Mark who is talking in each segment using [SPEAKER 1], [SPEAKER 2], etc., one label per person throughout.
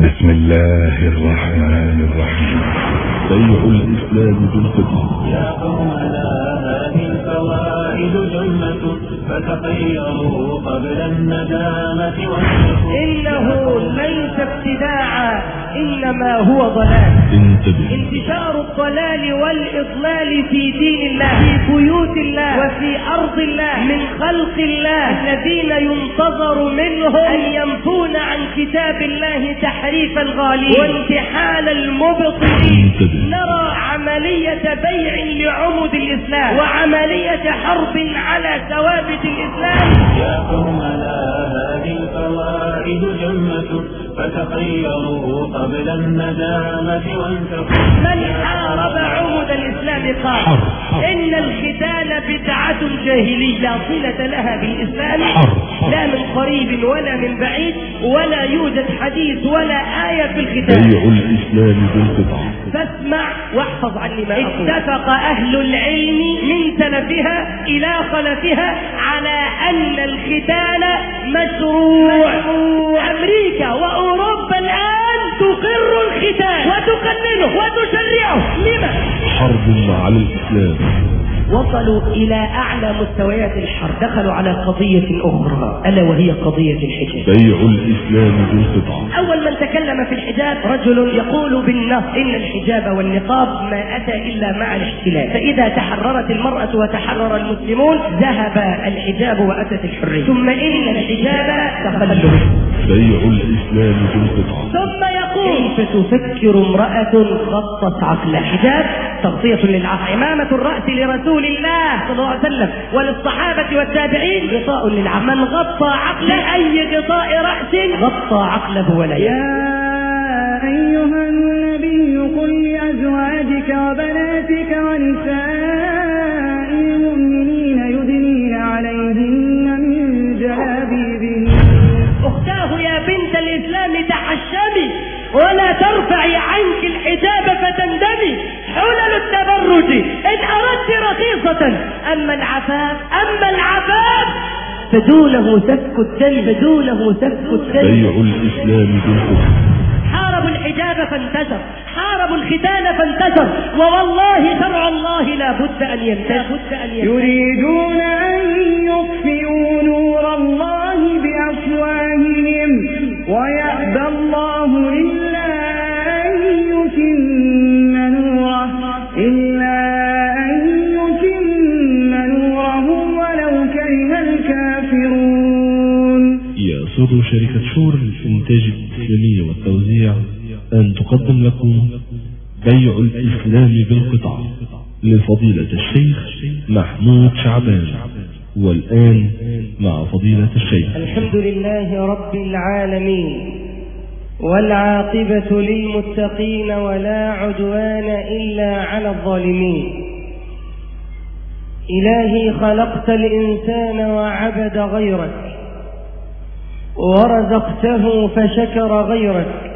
[SPEAKER 1] بسم الله الرحمن الرحيم. بيع الإسلام بالقطع
[SPEAKER 2] يا قومنا هذه الفوائد جنة فتخيروا قبل الندامة والشكر
[SPEAKER 3] إنه ليس ابتداعا إنما هو ضلال.
[SPEAKER 1] انتبه.
[SPEAKER 3] انتشار الضلال والإضلال في دين الله في بيوت الله وفي أرض الله من خلق الله. الذين ينتظر منهم أن ينفون عن كتاب الله تحريف الغالين وانتحال المبطلين نرى عملية بيع لعمد الإسلام وعملية حرب على ثوابت الإسلام.
[SPEAKER 2] يا قومنا هذه الفوائد جنة فتخيروا قبل الندامة وانتقوا
[SPEAKER 3] من حارب عمد الإسلام قال إن الختان بدعة جاهلية لا صلة لها بالإسلام. لا من قريب ولا من بعيد ولا يوجد حديث ولا آية في الختان.
[SPEAKER 1] بيع الإسلام بالقطع.
[SPEAKER 3] فاسمع واحفظ عني ما أقول. اتفق أهل العلم من سلفها إلى خلفها على أن الختان مشروع. أمريكا وأوروبا الآن تقر الختان وتقننه وتشرعه لما؟
[SPEAKER 1] حرب على الإسلام
[SPEAKER 3] وصلوا إلى أعلى مستويات الحرب دخلوا على قضية أخرى ألا وهي قضية الحجاب
[SPEAKER 1] بيع الإسلام بالقطع
[SPEAKER 3] أول من تكلم في الحجاب رجل يقول بالنص إن الحجاب والنقاب ما أتى إلا مع الاحتلال. فإذا تحررت المرأة وتحرر المسلمون ذهب الحجاب وأتت الحرية. ثم إن الحجاب تخلف.
[SPEAKER 1] بيع الإسلام بالقطع
[SPEAKER 3] ثم يقول كيف تفكر امرأة غطت عقل الحجاب تغطية للعقل عمامة الرأس لرسول الله صلى الله عليه وسلم وللصحابة والتابعين غطاء للعقل. من غطى عقل أي غطاء رأس؟ غطى عقله ولا
[SPEAKER 4] يا أيها النبي قل لأزواجك وبناتك ونساء المؤمنين يدنين عليهن من جلابيبهن.
[SPEAKER 3] أختاه يا بنت الإسلام تحشمي ولا ترفعي عنك الحجاب فتندمي حلل التبرج. إن أردت رخيصة أما العفاف أما العفاف فدونه سفك الدم فدونه سفك الدم
[SPEAKER 1] بيع الإسلام بالقطع
[SPEAKER 3] حاربوا الحجاب فانتشر. حاربوا الختان فانتشر. ووالله شرع الله لا بد أن ينتشر.
[SPEAKER 4] يريدون أن يطفئوا نور الله بأفواههم. ويأبى الله إلا أن يتم
[SPEAKER 5] يسر شركة شور للإنتاج الإسلامي والتوزيع أن تقدم لكم بيع الإسلام بالقطع لفضيلة الشيخ محمود شعبان. والآن مع فضيلة الشيخ.
[SPEAKER 3] الحمد لله رب العالمين والعاقبة للمتقين ولا عدوان إلا على الظالمين. إلهي خلقت الإنسان وعبد غيرك ورزقته فشكر غيرك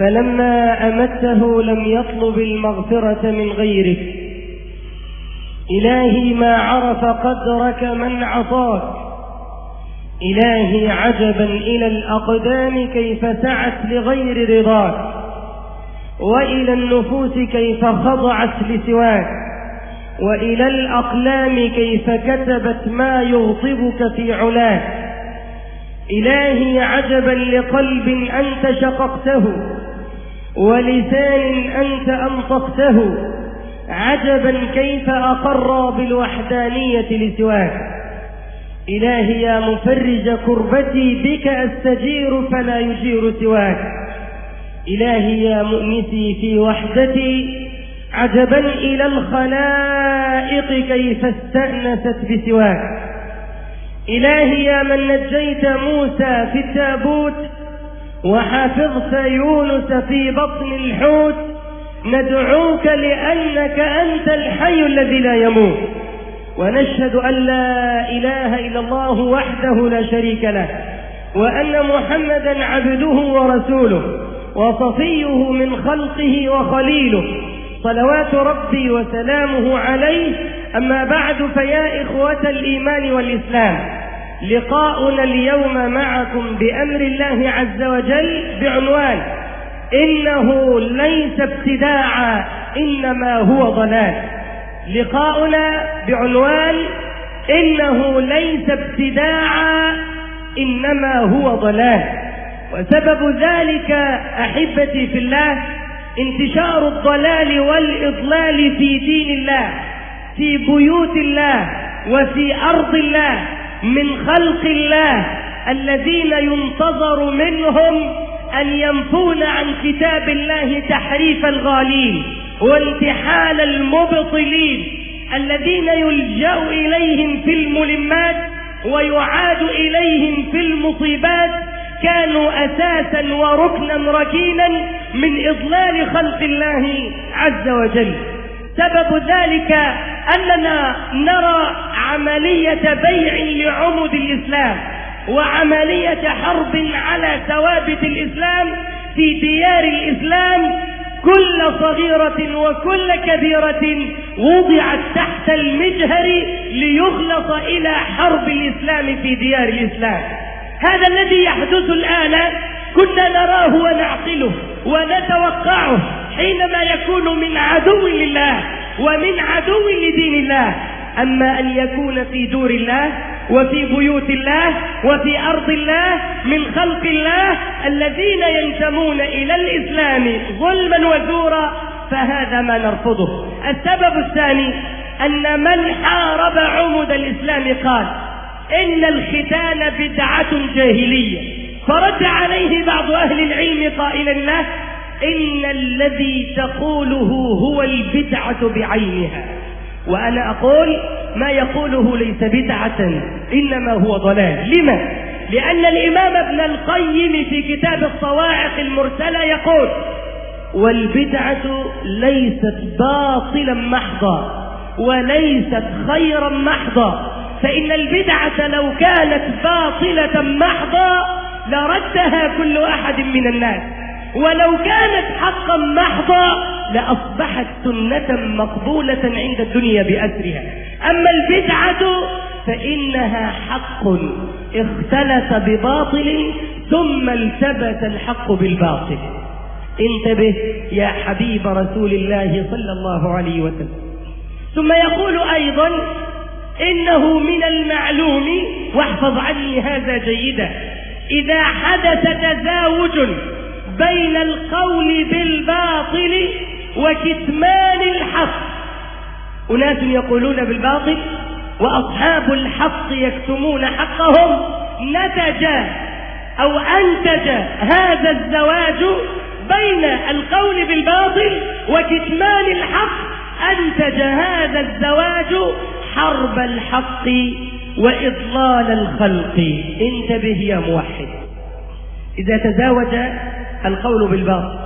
[SPEAKER 3] فلما أمته لم يطلب المغفرة من غيرك. إلهي ما عرف قدرك من عصاك. إلهي عجبا إلى الأقدام كيف سعت لغير رضاك. وإلى النفوس كيف خضعت لسواك. وإلى الأقلام كيف كتبت ما يغضبك في علاك. إلهي عجبا لقلب أنت شققته ولسان أنت أنطقته. عجبا كيف أقر بالوحدانية لسواك. إلهي يا مفرج كربتي بك أستجير فلا يجير سواك. إلهي يا مؤنسي في وحدتي عجبا إلى الخلائق كيف استأنست بسواك. إلهي يا من نجيت موسى في التابوت وحفظت يونس في بطن الحوت ندعوك لأنك أنت الحي الذي لا يموت. ونشهد أن لا إله إلا الله وحده لا شريك له وأن محمدا عبده ورسوله وصفيه من خلقه وخليله. صلوات ربي وسلامه عليه أما بعد فيا إخوة الإيمان والإسلام لقاؤنا اليوم معكم بأمر الله عز وجل بعنوان إنه ليس ابتداعا إنما هو ضلال. لقاؤنا بعنوان إنه ليس ابتداعا إنما هو ضلال. وسبب ذلك أحبتي في الله انتشار الضلال والإضلال في دين الله. في بيوت الله وفي أرض الله من خلق الله الذين ينتظر منهم أن ينفون عن كتاب الله تحريف الغالين وانتحال المبطلين الذين يلجأ إليهم في الملمات ويعاد إليهم في المصيبات كانوا أساسا وركنا ركينا من إضلال خلق الله عز وجل. سبب ذلك أننا نرى عملية بيع لعمد الإسلام وعملية حرب على ثوابت الإسلام في ديار الإسلام. كل صغيرة وكل كبيرة وضعت تحت المجهر ليخلص إلى حرب الإسلام في ديار الإسلام. هذا الذي يحدث الآن كنا نراه ونعقله. ونتوقعه حينما يكون من عدو لله ومن عدو لدين الله. أما أن يكون في دور الله وفي بيوت الله وفي أرض الله من خلق الله الذين ينتمون إلى الإسلام ظلما وزورا فهذا ما نرفضه. السبب الثاني أن من حارب عمد الإسلام قال إن الختان بدعة جاهلية. فرد عليه بعض أهل العلم قائلا له إن الذي تقوله هو البدعة بعينها. وأنا أقول ما يقوله ليس بدعة إنما هو ضلال. لما؟ لأن الإمام ابن القيم في كتاب الصواعق المرسلة يقول والبدعة ليست باطلا محضا وليست خيرا محضا. فإن البدعة لو كانت باطلة محضا لردها كل أحد من الناس. ولو كانت حقا محضا لأصبحت سنة مقبولة عند الدنيا بأسرها أما البدعة فإنها حق اختلف بباطل ثم التبس الحق بالباطل. انتبه يا حبيب رسول الله صلى الله عليه وسلم. ثم يقول أيضا إنه من المعلوم واحفظ عني هذا جيدا إذا حدث تزاوج بين القول بالباطل وكتمان الحق. أناس يقولون بالباطل وأصحاب الحق يكتمون حقهم. نتج أو أنتج هذا الزواج بين القول بالباطل وكتمان الحق. أنتج هذا الزواج حرب الحق. وإضلال الخلق. انتبه يا موحد. إذا تزاوج القول بالباطل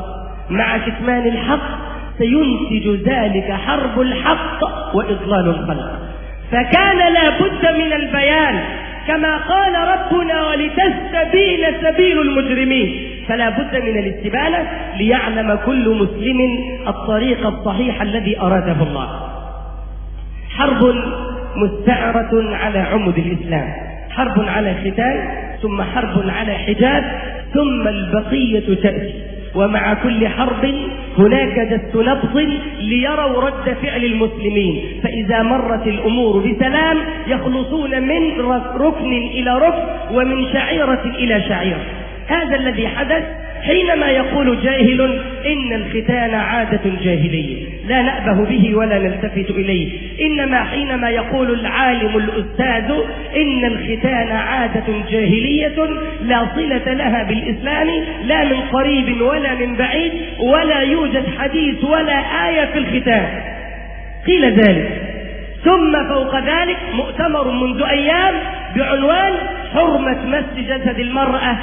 [SPEAKER 3] مع كتمان الحق سينتج ذلك حرب الحق وإضلال الخلق. فكان لا بد من البيان كما قال ربنا ولتستبين سبيل المجرمين. فلا بد من الاستبانة ليعلم كل مسلم الطريق الصحيح الذي أراده الله. حرب مستعرة على عمد الإسلام. حرب على ختان ثم حرب على حجاب ثم البقية تأتي. ومع كل حرب هناك دس نبض ليروا رد فعل المسلمين. فإذا مرت الأمور بسلام يخلصون من ركن إلى ركن ومن شعيرة إلى شعيرة. هذا الذي حدث حينما يقول جاهل إن الختان عادة جاهلية. لا نأبه به ولا نلتفت إليه. إنما حينما يقول العالم الأستاذ إن الختان عادة جاهلية لا صلة لها بالإسلام لا من قريب ولا من بعيد ولا يوجد حديث ولا آية في الختان. قيل ذلك. ثم فوق ذلك مؤتمر منذ أيام بعنوان حرمة مس جسد المرأة.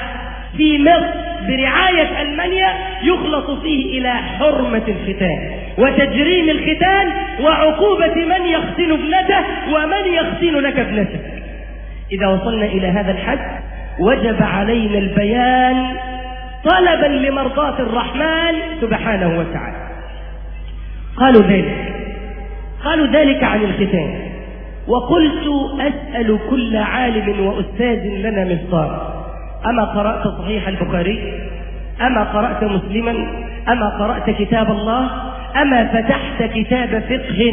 [SPEAKER 3] في مصر برعاية ألمانيا يخلص فيه إلى حرمة الختان وتجريم الختان وعقوبة من يختن ابنته ومن يختن لك ابنتك. إذا وصلنا إلى هذا الحد وجب علينا البيان طلبا لمرضاة الرحمن سبحانه وتعالى. قالوا ذلك. قالوا ذلك عن الختان. وقلت أسأل كل عالم وأستاذ لنا مصدار أما قرأت صحيح البخاري؟ أما قرأت مسلما؟ أما قرأت كتاب الله؟ أما فتحت كتاب فقه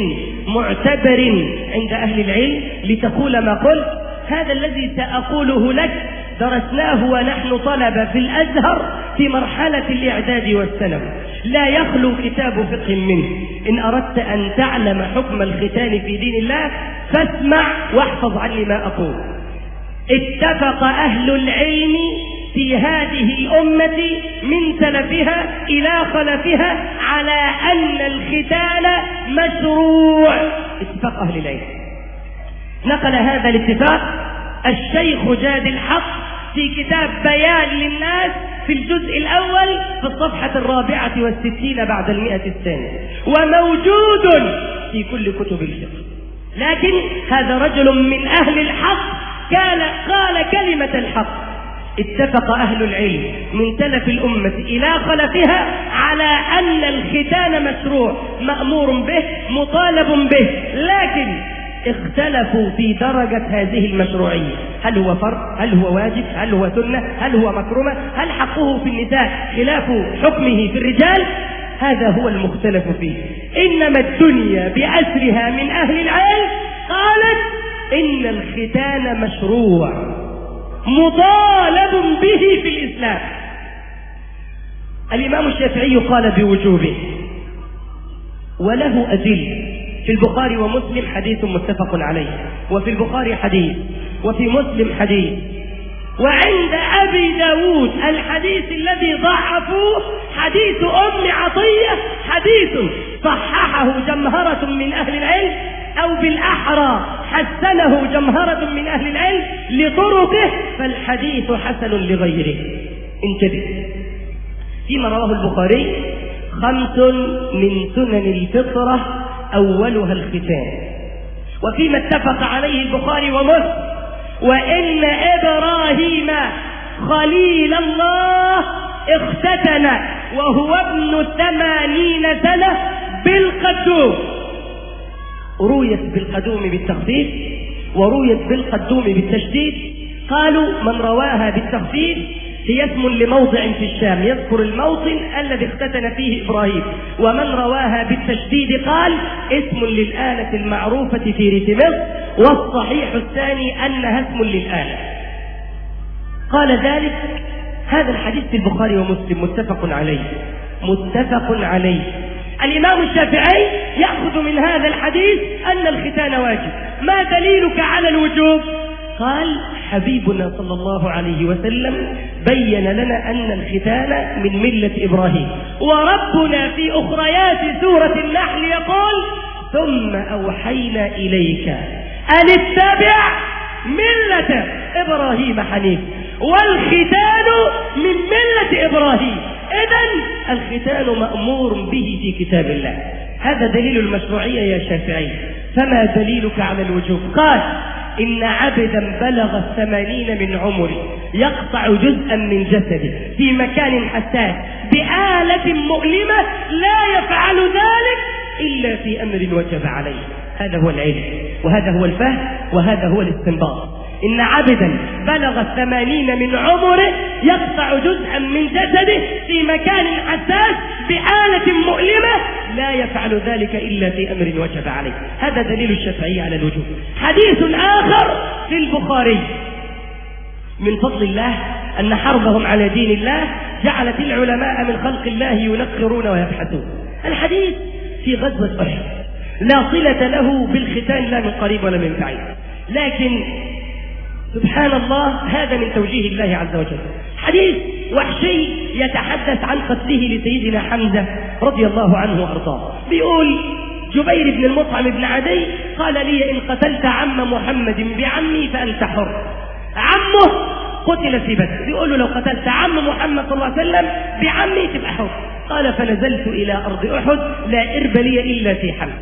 [SPEAKER 3] معتبر عند أهل العلم لتقول ما قلت؟ هذا الذي سأقوله لك درسناه ونحن طلبة في الأزهر في مرحلة الإعداد والثانوي. لا يخلو كتاب فقه منه. إن أردت أن تعلم حكم الختان في دين الله فاسمع واحفظ عني ما أقول. اتفق أهل العلم في هذه الأمة من سلفها إلى خلفها على أن الختان مشروع. اتفاق أهل العلم. نقل هذا الاتفاق الشيخ جاد الحق في كتاب بيان للناس في الجزء الأول في الصفحة الرابعة والستين بعد المئة الثانية. وموجود في كل كتب الفقه. لكن هذا رجل من أهل الحق كان قال كلمة الحق. اتفق أهل العلم من تلف الأمة إلى خلفها على أن الختان مشروع مأمور به مطالب به لكن اختلفوا في درجة هذه المشروعية. هل هو فرض؟ هل هو واجب؟ هل هو سنة؟ هل هو مكرمة هل حقه في النساء؟ خلاف حكمه في الرجال؟ هذا هو المختلف فيه. إنما الدنيا بأسرها من أهل العلم قالت إن الختان مشروع مطالب به في الإسلام. الإمام الشافعي قال بوجوبه وله أدل في البخاري ومسلم حديث متفق عليه وفي البخاري حديث وفي مسلم حديث. وعند أبي داود الحديث الذي ضعفوه حديث أم عطية حديث صححه جمهرة من أهل العلم أو بالأحرى. حسنه جمهرة من أهل العلم لطرقه فالحديث حسن لغيره. انتبه فيما رواه البخاري خمس من سنن الفطرة أولها الختان. وفيما اتفق عليه البخاري ومسلم وإن إبراهيم خليل الله اختتن وهو ابن ثمانين سنة بالقدوم. رويت بالقدوم بالتخفيف ورويت بالقدوم بالتشديد. قالوا من رواها بالتخفيف هي اسم لموضع في الشام يذكر الموطن الذي اختتن فيه إبراهيم. ومن رواها بالتشديد قال اسم للآلة المعروفة في ريف مصر والصحيح الثاني أنها اسم للآلة. قال ذلك هذا الحديث في البخاري ومسلم متفق عليه متفق عليه. الإمام الشافعي يأخذ من هذا الحديث أن الختان واجب. ما دليلك على الوجوب؟ قال حبيبنا صلى الله عليه وسلم بين لنا أن الختان من ملة إبراهيم. وربنا في أخريات سورة النحل يقول ثم أوحينا إليك أن اتبع ملة إبراهيم حنيف والختان من ملة إبراهيم. إذا الختان مأمور به في كتاب الله. هذا دليل المشروعية يا شافعي. فما دليلك على الوجوب؟ قال إن عبدا بلغ الثمانين من عمره يقطع جزءا من جسده في مكان حساس بآلة مؤلمة لا يفعل ذلك إلا في أمر وجب عليه. هذا هو العلم وهذا هو الفهم وهذا هو الاستنباط. إن عبدا بلغ الثمانين من عمره يقطع جزءا من جسده في مكان حساس بآلة مؤلمة لا يفعل ذلك إلا في أمر وجب عليه. هذا دليل الشافعي على الوجوب. حديث آخر في البخاري. من فضل الله أن حربهم على دين الله جعلت العلماء من خلق الله ينقرون ويبحثون. الحديث في غزوة أحد لا صلة له بالختان لا من قريب ولا من بعيد. لكن سبحان الله هذا من توجيه الله عز وجل. حديث وحشي يتحدث عن قتله لسيدنا حمزة رضي الله عنه وأرضاه. بيقول جبير بن المطعم بن عدي قال لي إن قتلت عم محمد بعمي فأنت حر. عمه قتل في بدر. بيقول له لو قتلت عم محمد صلى الله عليه وسلم بعمي تبقى حر. قال فنزلت إلى أرض أحد لا إرب لي إلا في حمزة.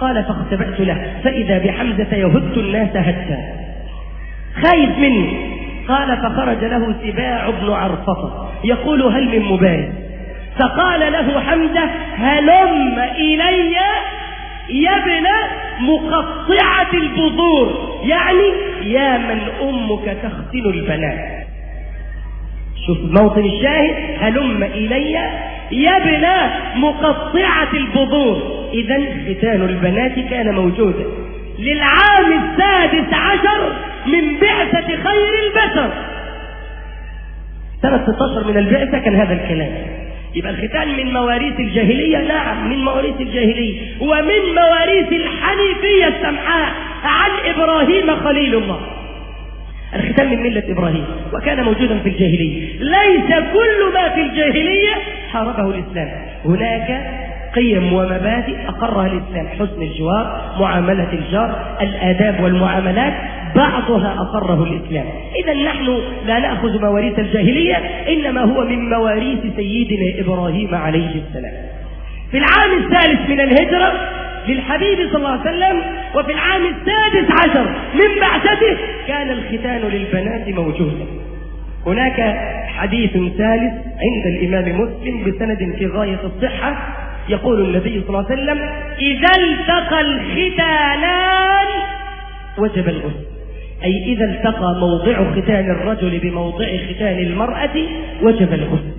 [SPEAKER 3] قال فاختبأت له فإذا بحمزة يهد الناس هدا خايف مني. قال فخرج له سباع بن عرفطة يقول هل من مبارز فقال له حمزة هلم إلي يا ابن مقطعة البذور. يعني يا من أمك تختن البنات. شوف موطن الشاهد هلم إلي يا ابن مقطعة البذور. إذا ختان البنات كان موجودا. للعام السادس عشر من بعثة خير البشر. سنة 16 من البعثة كان هذا الكلام. يبقى الختان من مواريث الجاهلية نعم من مواريث الجاهلية. ومن مواريث الحنيفية السمحاء عن إبراهيم خليل الله. الختان من ملة إبراهيم وكان موجودا في الجاهلية. ليس كل ما في الجاهلية حاربه الإسلام. هناك قيم ومبادئ أقرها الإسلام حسن الجوار معاملة الجار الآداب والمعاملات. بعضها أقره الإسلام. إذا نحن لا نأخذ مواريث الجاهلية إنما هو من مواريث سيدنا إبراهيم عليه السلام. في العام الثالث من الهجرة للحبيب صلى الله عليه وسلم وفي العام السادس عشر من بعثته كان الختان للبنات موجودا هناك حديث ثالث عند الإمام مسلم بسند في غاية الصحة. يقول النبي صلى الله عليه وسلم إذا التقى الختانان وجب الغسل. أي إذا التقى موضع ختان الرجل بموضع ختان المرأة وجب الغسل.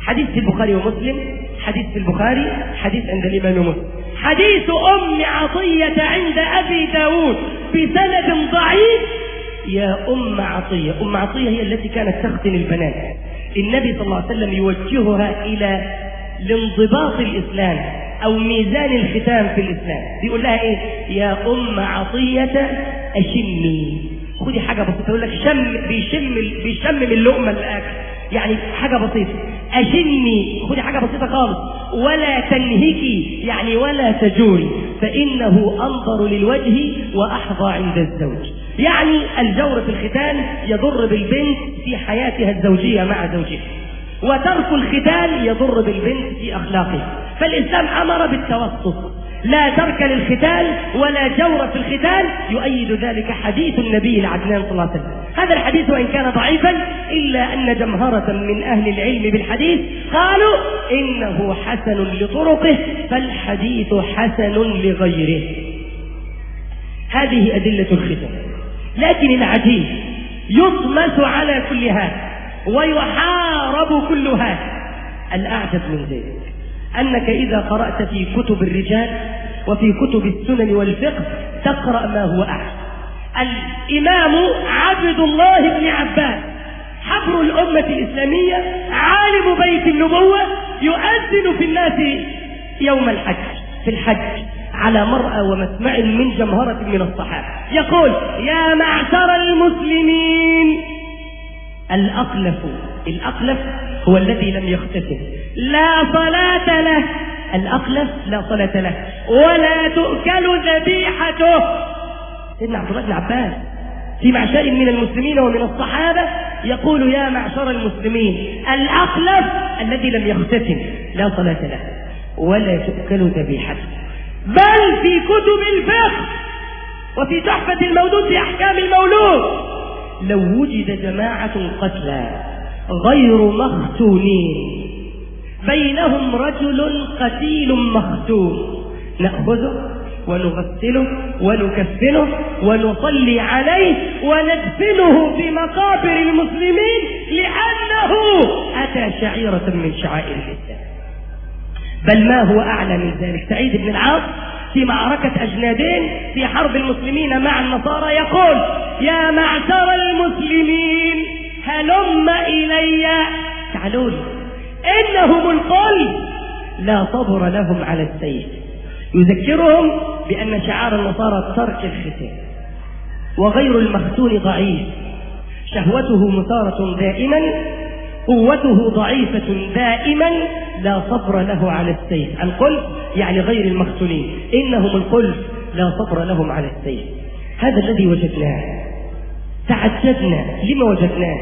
[SPEAKER 3] حديث في البخاري ومسلم حديث في البخاري حديث عند الإمام مسلم. حديث أم عطية عند أبي داود بسند ضعيف. يا أم عطية أم عطية هي التي كانت تختن البنات. النبي صلى الله عليه وسلم يوجهها إلى لانضباط الإسلام أو ميزان الختام في الإسلام. بيقول لها إيه؟ يا أم عطية أشمي. خدي حاجة بسيطة يقول لك شم بيشم بيشمم اللقمة الأكل. يعني حاجة بسيطة. أشمي. خدي حاجة بسيطة خالص. ولا تنهكي يعني ولا تجوري فإنه أنظر للوجه وأحظى عند الزوج. يعني الجور في الختان يضر بالبنت في حياتها الزوجية مع زوجها. وترك الختان يضر بالبنت في أخلاقها. فالإسلام أمر بالتوسط. لا ترك للختان ولا جور في الختان يؤيد ذلك حديث النبي العدنان صلى الله عليه وسلم. هذا الحديث وإن كان ضعيفا إلا أن جمهرة من أهل العلم بالحديث قالوا إنه حسن لطرقه فالحديث حسن لغيره. هذه أدلة الختان لكن العجيب يطمس على كل هذا ويحارب كل هذا. الأعجب من ذلك. أنك إذا قرأت في كتب الرجال وفي كتب السنن والفقه تقرأ ما هو أعجب الإمام عبد الله بن عباس حبر الأمة الإسلامية عالم بيت النبوة يؤذن في الناس يوم الحج في الحج على مرأى ومسمع من جمهرة من الصحابة. يقول يا معشر المسلمين الأقلف الأقلف هو الذي لم يغتسل لا صلاة له. الأقلف لا صلاة له. ولا تؤكل ذبيحته. سيدنا عبد الله بن عباس في معشر من المسلمين ومن الصحابة يقول يا معشر المسلمين الأقلف الذي لم يغتسل لا صلاة له ولا تؤكل ذبيحته. بل في كتب الفقه وفي تحفة المولود في أحكام المولود لو وجد جماعة قتلى غير مختونين بينهم رجل قتيل مختون نأخذه ونغسله ونكفنه ونصلي عليه وندفنه في مقابر المسلمين لأنه أتى شعيرة من شعائر الإسلام. بل ما هو أعلى من ذلك؟ سعيد بن العاص في معركة أجنادين في حرب المسلمين مع النصارى يقول يا معشر المسلمين هلم إلي. تعالوا لي. إنهم القلب. لا صبر لهم على السيف. يذكرهم بأن شعار النصارى ترك الختان وغير المختون ضعيف. شهوته مثارة دائما. قوته ضعيفة دائما. لا صبر له على السيف. القلب يعني غير المختونين. إنهم القلب. لا صبر لهم على السيف. هذا الذي وجدناه. تعجبنا. لما وجدناه؟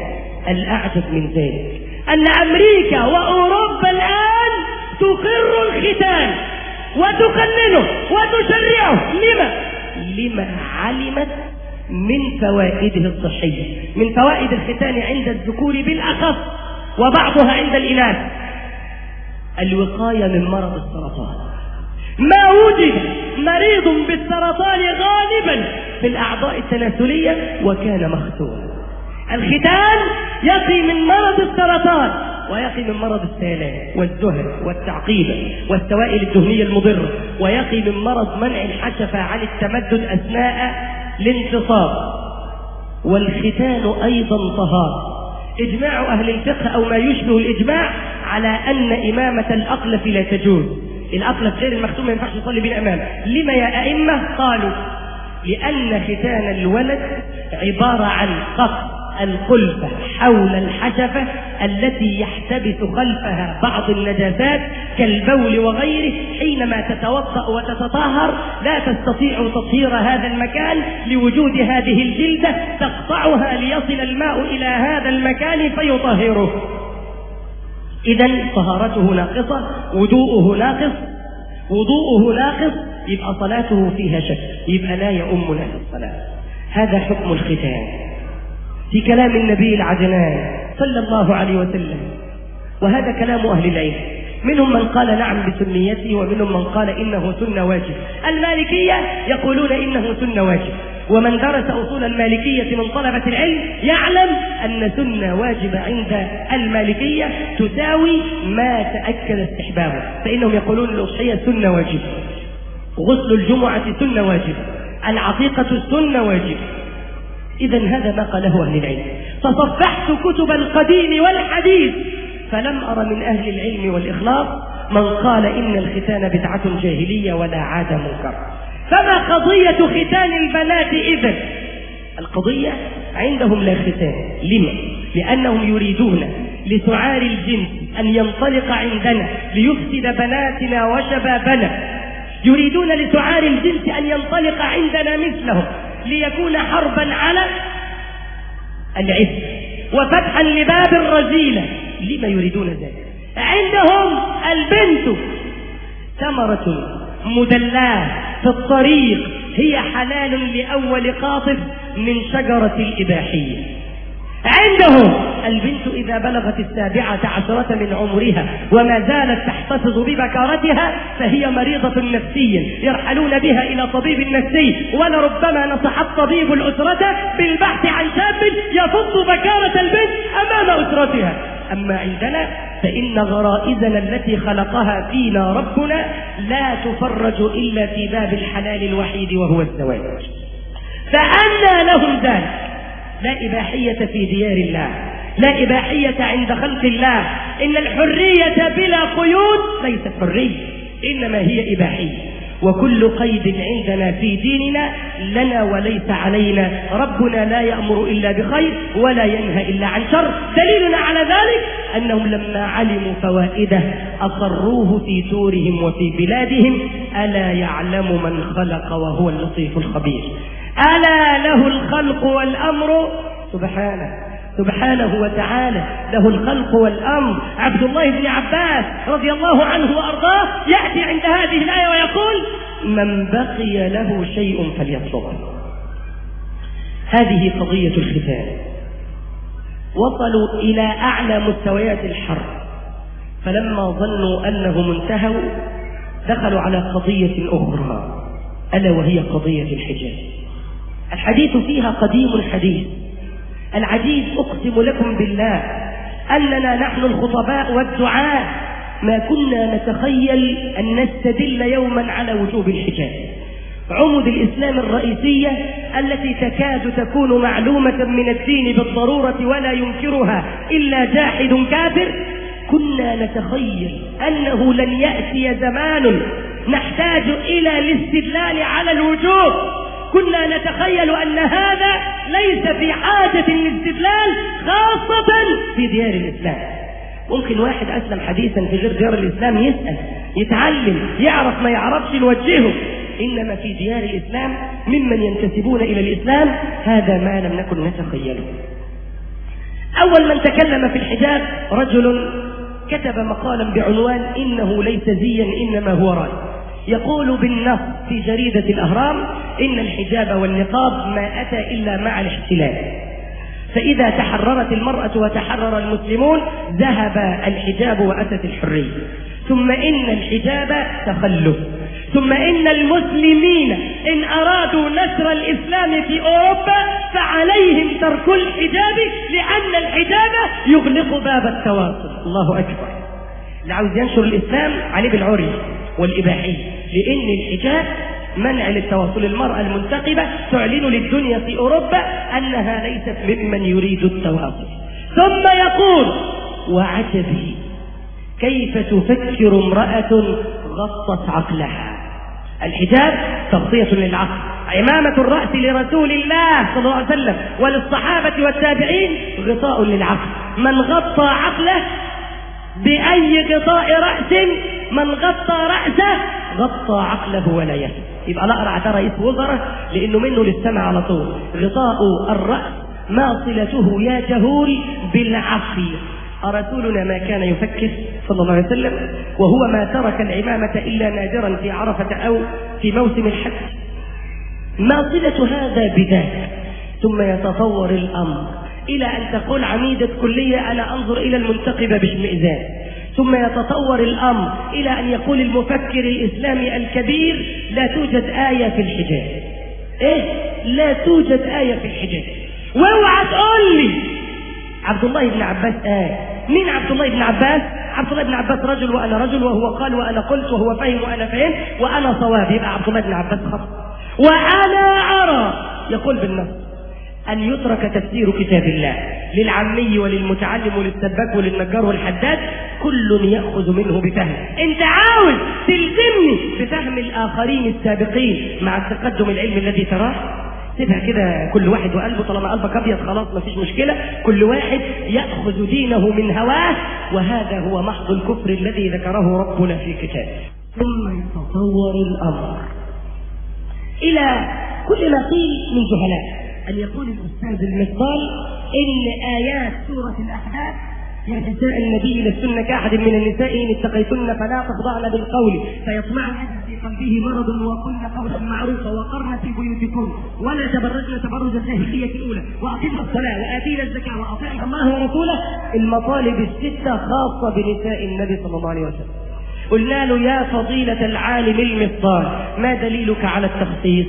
[SPEAKER 3] الأعجب من ذلك. أن أمريكا وأوروبا الآن تقر الختان وتقننه وتشرعه. لما؟ لما علمت من فوائده الصحية من فوائد الختان عند الذكور بالأخص وبعضها عند الإناث الوقاية من مرض السرطان. ما وجد مريض بالسرطان غالبا في الأعضاء التناسلية وكان مختونا الختان يقي من مرض السرطان ويقي من مرض السيلان والزهر والتعقيد والسوائل الدهنية المضرة ويقي من مرض منع الحشفة عن التمدد أثناء الانتصاب. والختان أيضا طهارة إجماع أهل الفقه أو ما يشبه الإجماع على أن إمامة الأقلف لا تجوز. الأقلف غير المختوم ما ينفعش يصلي بين أمام لما يا أئمة؟ قالوا لأن ختان الولد عبارة عن قص القلبة حول الحشفة التي يحتبس خلفها بعض النجاسات كالبول وغيره حينما تتوضأ وتتطهر لا تستطيع تطهير هذا المكان لوجود هذه الجلدة تقطعها ليصل الماء إلى هذا المكان فيطهره. إذا طهارته ناقصة وضوءه ناقص وضوءه ناقص يبقى صلاته فيها شك يبقى لا يؤم له الصلاة. هذا حكم الختان. في كلام النبي العدنان صلى الله عليه وسلم. وهذا كلام أهل العلم. منهم من قال نعم بسنيته ومنهم من قال إنه سنة واجب. المالكية يقولون إنه سنة واجب. ومن درس أصول المالكية من طلبة العلم يعلم أن سنة واجبة عند المالكية تساوي ما تأكد استحبابه. فإنهم يقولون الأضحية سنة واجبة غسل الجمعة سنة واجبة العقيقة السنة واجبة إذا هذا ما قاله أهل العلم. فصفحت كتب القديم والحديث فلم أر من أهل العلم والإخلاص من قال إن الختان بدعة جاهلية ولا عاد منكر. فما قضية ختان البنات إذا القضية عندهم لا ختان. لما؟ لأنهم يريدون لسعار الجنس أن ينطلق عندنا ليفسد بناتنا وشبابنا. يريدون لسعار الجنس أن ينطلق عندنا مثلهم. ليكون حربا على العز وفتحا لباب الرذيلة لما يريدون ذلك؟ عندهم البنت ثمرة مدلاة في الطريق. هي حلال لأول قاطف من شجرة الإباحية. عندهم. البنت إذا بلغت السابعة عشرة من عمرها وما زالت تحتفظ ببكارتها فهي مريضة نفسيا يرحلون بها إلى طبيب نفسي ولربما نصح الطبيب الأسرة بالبحث عن شاب يفض بكارة البنت أمام أسرتها. أما عندنا فإن غرائزنا التي خلقها فينا ربنا لا تفرج إلا في باب الحلال الوحيد وهو الزواج. فأنى لهم ذلك لا إباحية في ديار الله لا إباحية عند خلق الله. إن الحرية بلا قيود ليست حرية إنما هي إباحية. وكل قيد عندنا في ديننا لنا وليس علينا. ربنا لا يأمر إلا بخير ولا ينهى إلا عن شر. دليلنا على ذلك أنهم لما علموا فوائده أقروه في سورهم وفي بلادهم ألا يعلم من خلق وهو اللطيف الخبير. ألا له الخلق والأمر؟ سبحانه. سبحانه وتعالى له الخلق والأمر. عبد الله بن عباس رضي الله عنه وأرضاه يأتي عند هذه الآية ويقول من بقي له شيء فليطلبه هذه قضية الختان وصلوا إلى أعلى مستويات الحرب. فلما ظنوا أنهم انتهوا دخلوا على قضية أخرى ألا وهي قضية الحجاب الحديث فيها قديم حديث العجيب أقسم لكم بالله أننا نحن الخطباء والدعاة ما كنا نتخيل أن نستدل يوما على وجوب الحجاب. عمد الإسلام الرئيسية التي تكاد تكون معلومة من الدين بالضرورة ولا ينكرها إلا جاحد كافر. كنا نتخيل أنه لن يأتي زمان نحتاج إلى الاستدلال على الوجوب. كنا نتخيل أن هذا ليس في حاجة للاستدلال خاصة في ديار الإسلام. ممكن واحد أسلم حديثا في غير ديار الإسلام يسأل يتعلم يعرف ما يعرفش نوجهه إنما في ديار الإسلام ممن ينتسبون إلى الإسلام هذا ما لم نكن نتخيله. أول من تكلم في الحجاب رجل كتب مقالا بعنوان إنه ليس زيا إنما هو رأي يقول بالنص في جريدة الأهرام إن الحجاب والنقاب ما أتى إلا مع الاحتلال. فإذا تحررت المرأة وتحرر المسلمون ذهب الحجاب وأتت الحرية. ثم إن الحجاب تخلف. ثم إن المسلمين إن أرادوا نشر الإسلام في أوروبا فعليهم ترك الحجاب لأن الحجاب يغلق باب التواصل. الله أكبر. اللي عاوز ينشر الإسلام عليه بالعري والإباحية لأن الحجاب منع للتواصل المرأة المنتقبة تعلن للدنيا في أوروبا أنها ليست ممن يريد التواصل. ثم يقول وعجبي كيف تفكر امرأة غطت عقلها؟ الحجاب تغطية للعقل عمامة الرأس لرسول الله صلى الله عليه وسلم وللصحابة والتابعين غطاء للعقل. من غطى عقله بأي غطاء رأس من غطى رأسه غطى عقله ولا يهدي يبقى الأقرع ده رئيس وزراء لأنه منه للسمع على طول. غطاء الرأس ما صلته يا جهول بالعقل أرسولنا ما كان يفكر صلى الله عليه وسلم وهو ما ترك العمامة إلا نادرا في عرفة أو في موسم الحج. ما صلة هذا بذاك؟ ثم يتطور الأمر. إلى أن تقول عميدة كلية أنا أنظر إلى المنتقبة باشمئزاز ثم يتطور الأمر إلى أن يقول المفكر الإسلامي الكبير لا توجد آية في الحجاب. إيه؟ لا توجد آية في الحجاب. وأوعى تقول لي عبد الله بن عباس آية مين عبد الله بن عباس؟ عبد الله بن عباس رجل وأنا رجل وهو قال وأنا قلت وهو فهم وأنا فهم وأنا صواب. يبقى عبد الله بن عباس خطأ. وأنا أرى يقول بالنص. أن يترك تفسير كتاب الله للعمي وللمتعلم وللسباك وللنجار والحداد كل يأخذ منه بفهم. أنت عاوز تلزمني بفهم الآخرين السابقين مع التقدم العلمي الذي تراه؟ سيبها كده كل واحد وقلبه طالما قلبك أبيض خلاص مفيش مشكلة. كل واحد يأخذ دينه من هواه وهذا هو محض الكفر الذي ذكره ربنا في كتابه. ثم يتطور الأمر إلى كل ما قيل من جهلاء أن يقول الأستاذ المفضال إن آيات سورة الأحزاب يا نساء النبي لستن كأحد من النساء إن اتقيتن فلا تخضعن بالقول فيطمع الذي في قلبه مرض وقلن قولا معروفا وقرن في بيوتكن ولا تبرجن تبرج الجاهلية الأولى وأقمنا الصلاة وآتينا الزكاة وأطيعنا الله ورسوله المطالب الستة خاصة بنساء النبي صلى الله عليه وسلم. قلنا له يا فضيلة العالم المفضال ما دليلك على التخصيص؟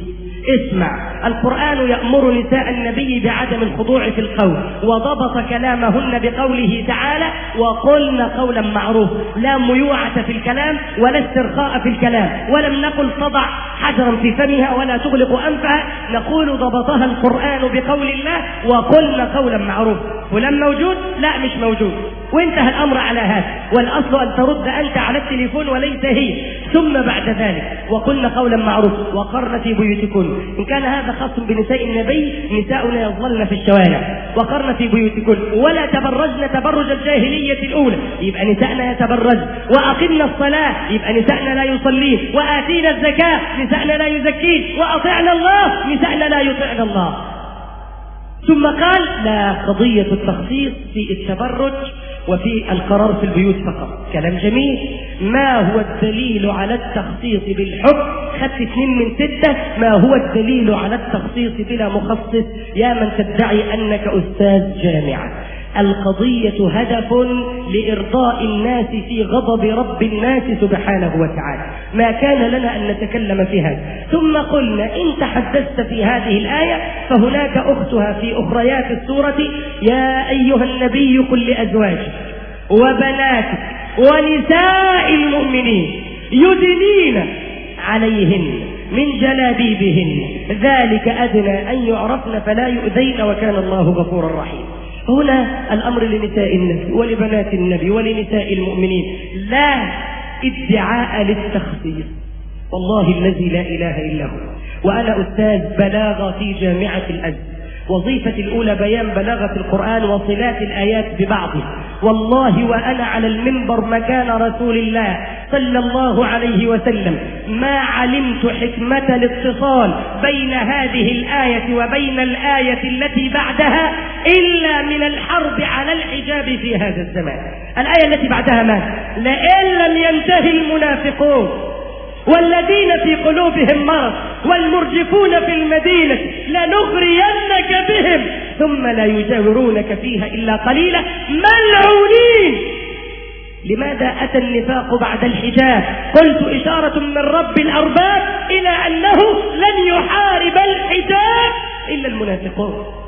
[SPEAKER 3] اسمع القرآن يأمر نساء النبي بعدم الخضوع في القول وضبط كلامهن بقوله تعالى وقلن قولا معروف لا ميوعة في الكلام ولا استرخاء في الكلام ولم نقل تضع حجرا في فمها ولا تغلق أنفها نقول ضبطها القرآن بقول الله وقلن قولا معروف. فلان موجود؟ لا مش موجود. وانتهى الأمر على هذا. والأصل أن ترد أنت على التليفون وليس هي. ثم بعد ذلك وقلن قولا معروف. وقرن في بيوتكن. إن كان هذا خاص بنساء النبي نساؤنا يظلن في الشوارع وقرن في بيوتكن ولا تبرجن تبرج الجاهلية الأولى. يبقى نساءنا يتبرجن وأقمنا الصلاة. يبقى نساءنا لا يصلين. وآتينا الزكاة. نساءنا لا يزكين. وأطعنا الله. نساءنا لا يطعن الله. ثم قال لا قضية التخصيص في التبرج وفي القرار في البيوت فقط. كلام جميل. ما هو الدليل على التخصيص بالحكم؟ خدت اثنين من ستة. ما هو الدليل على التخصيص بلا مخصص؟ يا من تدعي أنك أستاذ جامعة. القضية هدف لإرضاء الناس في غضب رب الناس سبحانه وتعالى. ما كان لنا أن نتكلم في هذا. ثم قلنا إن تحدثت في هذه الآية فهناك أختها في أخريات السورة يا أيها النبي قل لأزواجك وبناتك ونساء المؤمنين يدنين عليهن من جلابيبهن. ذلك أدنى أن يعرفن فلا يؤذين وكان الله غفورا رحيما هنا الأمر لنساء النبي ولبنات النبي ولنساء المؤمنين. لا ادعاء للتخصيص. والله الذي لا إله إلا هو. وأنا أستاذ بلاغة في جامعة الأزهر. وظيفتي الأولى بيان بلاغة القرآن وصلات الآيات ببعضها والله وأنا على المنبر مكان رسول الله صلى الله عليه وسلم. ما علمت حكمة الاتصال بين هذه الآية وبين الآية التي بعدها إلا من الحرب على الحجاب في هذا الزمان. الآية التي بعدها ما؟ لئن لم ينتهي المنافقون. والذين في قلوبهم مرض والمرجفون في المدينة لنغرينك بهم ثم لا يجاورونك فيها إلا قليلا. ملعونين! لماذا أتى النفاق بعد الحجاب؟ قلت إشارة من رب الأرباب إلى أنه لن يحارب الحجاب إلا المنافقون.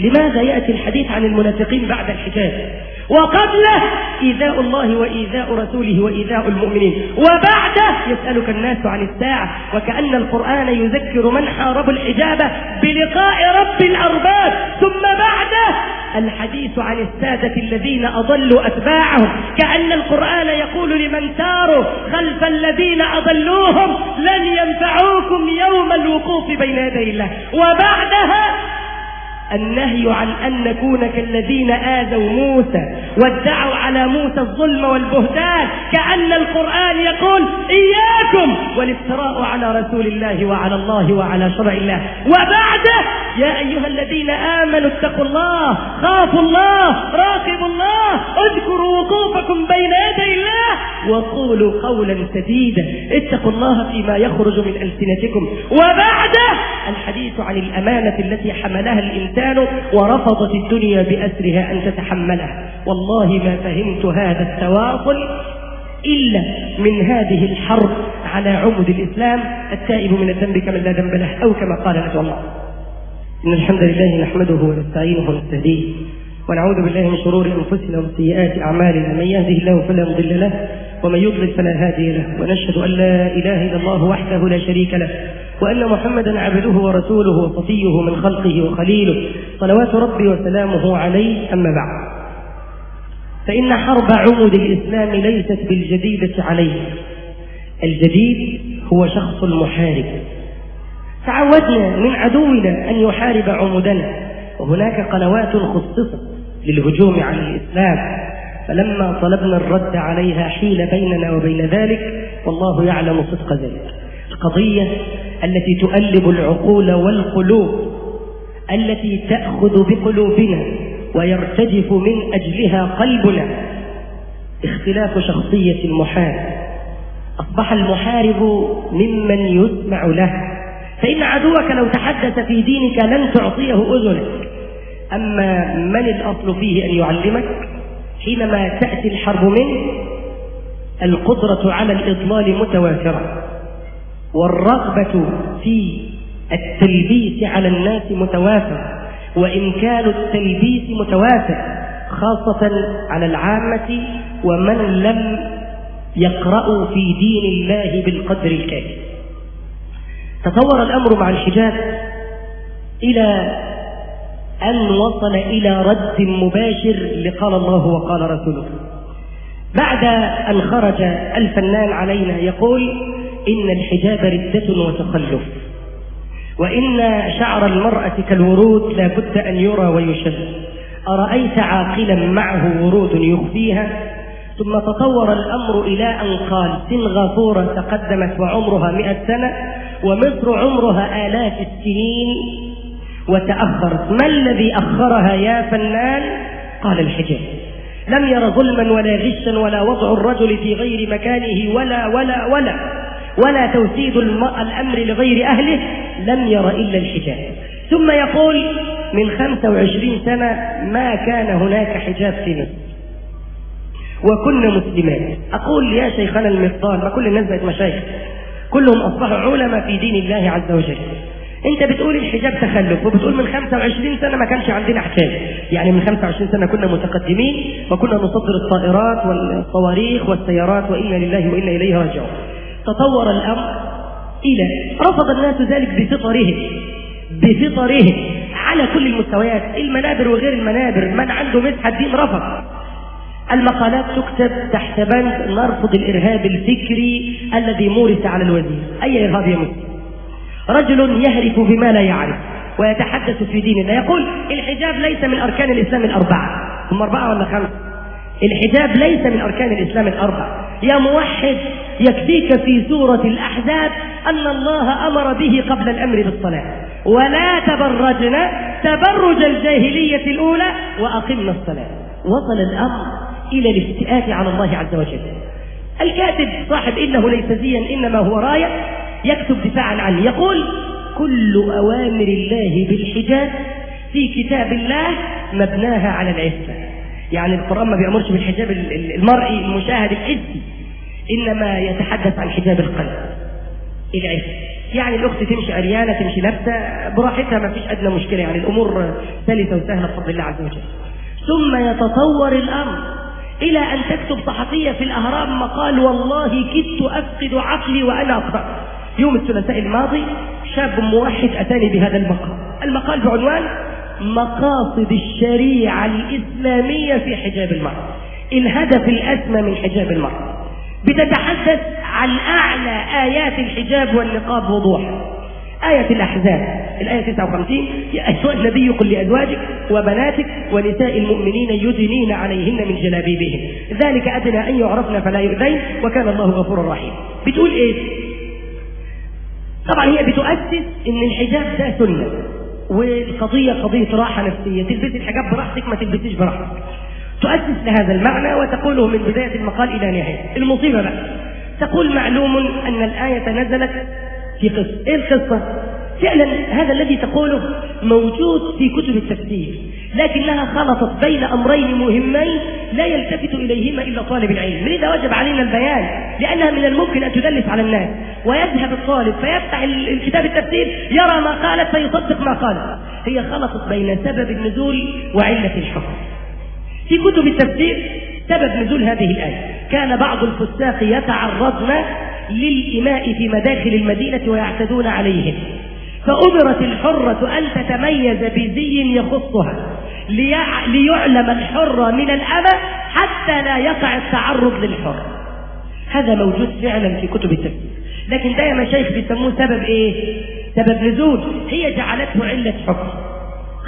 [SPEAKER 3] لماذا يأتي الحديث عن المنافقين بعد الحجاب؟ وقبله إيذاء الله وإيذاء رسوله وإيذاء المؤمنين. وبعده يسألك الناس عن الساعة وكأن القرآن يذكر من حاربوا الحجاب بلقاء رب الأرباب. ثم بعده الحديث عن السادة الذين أضلوا أتباعهم. كأن القرآن يقول لمن ساروا خلف الذين أضلوهم لن ينفعوكم يوم الوقوف بين يدي الله. وبعدها النهي عن أن نكون كالذين آذوا موسى وادعوا على موسى الظلم والبهتان كأن القرآن يقول إياكم والافتراء على رسول الله وعلى الله وعلى شرع الله. وبعده يا أيها الذين آمنوا اتقوا الله خافوا الله راقبوا الله اذكروا وقوفكم بين يدي الله وقولوا قولا سديدا اتقوا الله فيما يخرج من ألسنتكم. وبعده الحديث عن الأمانة التي حملها الإنسان ورفضت الدنيا بأسرها أن تتحملها والله ما فهمت هذا التواصل إلا من هذه الحرب على عمد الإسلام التائب من الذنب كمن لا ذنب له أو كما قال عز الله. إن الحمد لله نحمده ونستعينه ونستهديه ونعوذ بالله من شرور أنفسنا ومن سيئات أعمالنا. من يهده الله فلا مضل له ومن يضلل فلا هادي له. ونشهد أن لا إله إلا الله وحده لا شريك له وأن محمدا عبده ورسوله وصفيه من خلقه وخليله. صلوات ربي وسلامه عليه. أما بعد. فإن حرب عمد الإسلام ليست بالجديدة عليه. الجديد هو شخص المحارب تعودنا من عدونا أن يحارب عمودنا. وهناك قنوات خصصت للهجوم على الإسلام. فلما طلبنا الرد عليها حيل بيننا وبين ذلك والله يعلم صدق ذلك. القضية التي تؤلب العقول والقلوب التي تأخذ بقلوبنا ويرتجف من أجلها قلبنا. اختلاف شخصية المحارب. أصبح المحارب ممن يسمع له. فإن عدوك لو تحدث في دينك لن تعطيه أذنك. أما من الأصل فيه أن يعلمك؟ حينما تأتي الحرب منه القدرة على الإضلال متوافرة. والرغبة في التلبيس على الناس متوافر وإمكان التلبيس متوافر خاصة على العامة ومن لم يقرأوا في دين الله بالقدر الكافي. تطور الأمر مع الحجاب إلى أن وصل إلى رد مباشر لقال الله وقال رسوله. بعد أن خرج الفنان علينا يقول إن الحجاب ردة وتخلف. وإن شعر المرأة كالورود لا بد أن يرى ويشد. أرأيت عاقلا معه ورود يخفيها؟ ثم تطور الأمر إلى أن قال سنغافورة تقدمت وعمرها مئة سنة ومصر عمرها آلاف السنين. وتأخرت ما الذي أخرها يا فنان؟ قال الحجاب لم ير ظلما ولا غشا ولا وضع الرجل في غير مكانه ولا ولا ولا. ولا توسيد الأمر لغير أهله لم ير إلا الحجاب. ثم يقول من 25 سنة ما كان هناك حجاب في مصر. وكنا مسلمات. أقول يا شيخنا المفضال ما كل الناس بقت مشايخ. كلهم أصبحوا علماء في دين الله عز وجل. أنت بتقول الحجاب تخلف وبتقول من 25 سنة ما كانش عندنا حجاب. يعني من 25 سنة كنا متقدمين وكنا نصدر الطائرات والصواريخ والسيارات وإنا لله وإنا إليه راجعون. تطور الأمر إلى رفض الناس ذلك بفطرهم بفطرهم على كل المستويات المنابر وغير المنابر من عنده مسحه الدين رفض. المقالات تكتب تحت بند نرفض الإرهاب الفكري الذي مورس على الوزير. أي إرهاب يا مسلم؟ رجل يهرف بما لا يعرف ويتحدث في دين الله. يقول الحجاب ليس من أركان الإسلام الأربعة. هم أربعة ولا خمسة؟ الحجاب ليس من أركان الإسلام الأربعة. يا موحد يكفيك في سورة الأحزاب أن الله أمر به قبل الأمر بالصلاة. ولا تبرجنا تبرج الجاهلية الأولى وأقمنا الصلاة. وصل الأمر إلى الافتئات على الله عز وجل. الكاتب صاحب إنه ليس زيا إنما هو راية يكتب دفاعا عنه. يقول كل أوامر الله بالحجاب في كتاب الله مبناها على العفة يعني القرآن ما بيأمرش بالحجاب ال- ال- المرئي المشاهد الحسي إنما يتحدث عن حجاب القلب. العلم يعني الأخت تمشي عريانة تمشي لابسة براحتها ما فيش أدنى مشكلة. يعني الأمور سلسة وسهلة بفضل الله عز وجل. ثم يتطور الأمر إلى أن تكتب صحفية في الأهرام مقال والله كدت أفقد عقلي وأنا أقرأ يوم الثلاثاء الماضي شاب موحد أتاني بهذا المقال. المقال بعنوان مقاصد الشريعة الإسلامية في حجاب المرأة الهدف الأسمى من حجاب المرأة بتتحدث عن أعلى آيات الحجاب والنقاب وضوحا آية الأحزاب. الآية 59 يا أيها النبي قل لأزواجك وبناتك ونساء المؤمنين يدنين عليهن من جلابيبهن. ذلك أدنى أن يعرفن فلا يؤذين وكان الله غفورا رحيما بتقول إيه؟ طبعا هي بتؤسس إن الحجاب ده سنة. والقضية قضية راحة نفسية. تلبسي الحجاب براحتك ما تلبسيش براحتك. تؤسس لهذا المعنى وتقوله من بداية المقال إلى نهاية. المصيبة بقى. تقول معلوم أن الآية نزلت في قصة. إيه القصة؟ فعلا هذا الذي تقوله موجود في كتب التفسير. لكنها خلطت بين أمرين مهمين لا يلتفت إليهما إلا طالب العلم. لذا وجب علينا البيان لأنها من الممكن أن تدلس على الناس. ويذهب الطالب فيفتح ال- الكتاب التفسير يرى ما قالت فيصدق ما قالت. هي خلطت بين سبب النزول وعلة الحكم. في كتب التفسير سبب نزول هذه الآية. كان بعض الفساق يتعرضن للإماء في مداخل المدينة ويعتدون عليهم. فأمرت الحرة أن تتميز بزي يخصها ليع... ليعلم الحرة من الأمة حتى لا يقع التعرض للحر. هذا موجود فعلا في كتب التفسير. لكن ده يا مشايخ بيسموه سبب إيه؟ سبب نزول. هي جعلته علة حكم.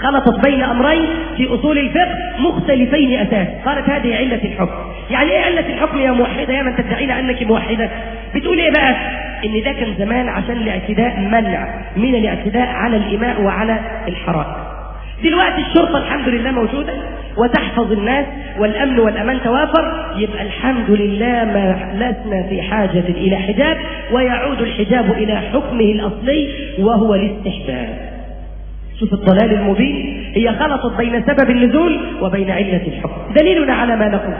[SPEAKER 3] خلطت بين أمرين في أصول الفقه مختلفين أساسا قالت هذه علة الحكم. يعني إيه علة الحكم يا موحده يا من تدعين انك موحدة. بتقول إيه بقى؟ ان ده كان زمان عشان الاعتداء منع من الاعتداء على الإماء وعلى الحرائق. دلوقتي الشرطة الحمد لله موجودة وتحفظ الناس والأمن والأمان توافر يبقى الحمد لله ما لسنا في حاجة إلى حجاب ويعود الحجاب إلى حكمه الأصلي وهو الاستحباب. شوف الضلال المبين هي خلطت بين سبب النزول وبين علة الحكم. دليلنا على ما نقول.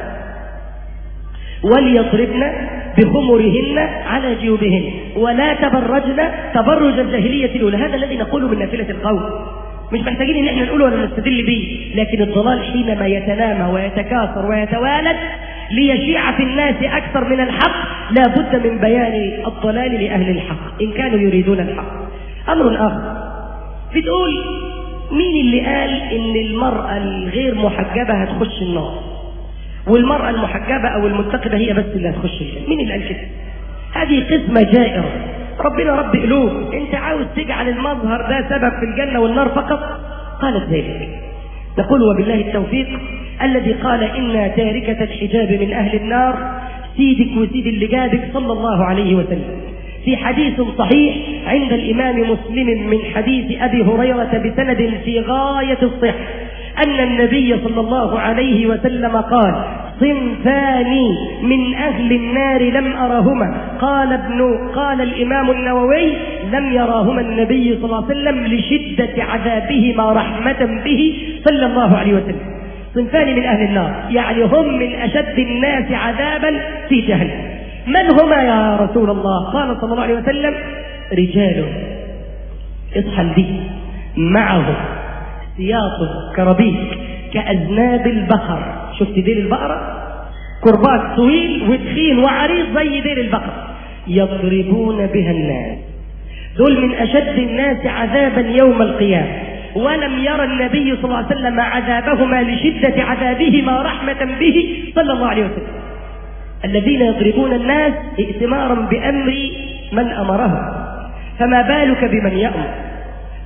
[SPEAKER 3] وليضربن بخمرهن على جيوبهن. ولا تبرجن تبرج الجاهلية الأولى. هذا الذي نقوله من نافلة القول. مش محتاجين إن إحنا نقوله ولا نستدل به. لكن الضلال حينما يتنامى ويتكاثر ويتوالد ليشيع في الناس أكثر من الحق لا بد من بيان الضلال لأهل الحق إن كانوا يريدون الحق. أمر آخر. بتقول مين اللي قال إن المرأة الغير محجبة هتخش النار؟ والمرأة المحجبة أو المتقبة هي بس اللي هتخش الجنة. مين اللي قال كده؟ هذه قسمة جائرة. ربنا رب قلوب. أنت عاوز تجعل المظهر ده سبب في الجنة والنار فقط؟ قالت ذلك. نقول وبالله التوفيق. الذي قال إنا تاركة الحجاب من أهل النار سيدك وسيد اللي جابك صلى الله عليه وسلم. في حديث صحيح عند الإمام مسلم من حديث أبي هريرة بسند في غاية الصحة. أن النبي صلى الله عليه وسلم قال صنفان من أهل النار لم أرهما قال ابن قال الإمام النووي لم يراهما النبي صلى الله عليه وسلم لشدة عذابهما رحمة به صلى الله عليه وسلم. صنفان من أهل النار يعني هم من أشد الناس عذابا في جهنم. من هما يا رسول الله؟ قال صلى الله عليه وسلم رجال. اصحى به معهم سياط كربيك كأذناب البقر. شفت ديل البقرة؟ كرباج طويل وتخين وعريض زي ديل البقر يضربون بها الناس. دول من أشد الناس عذابا يوم القيامة. ولم يرى النبي صلى الله عليه وسلم عذابهما لشدة عذابهما رحمة به صلى الله عليه وسلم. الذين يضربون الناس ائتمارا بأمر من أمرهم. فما بالك بمن يأمر؟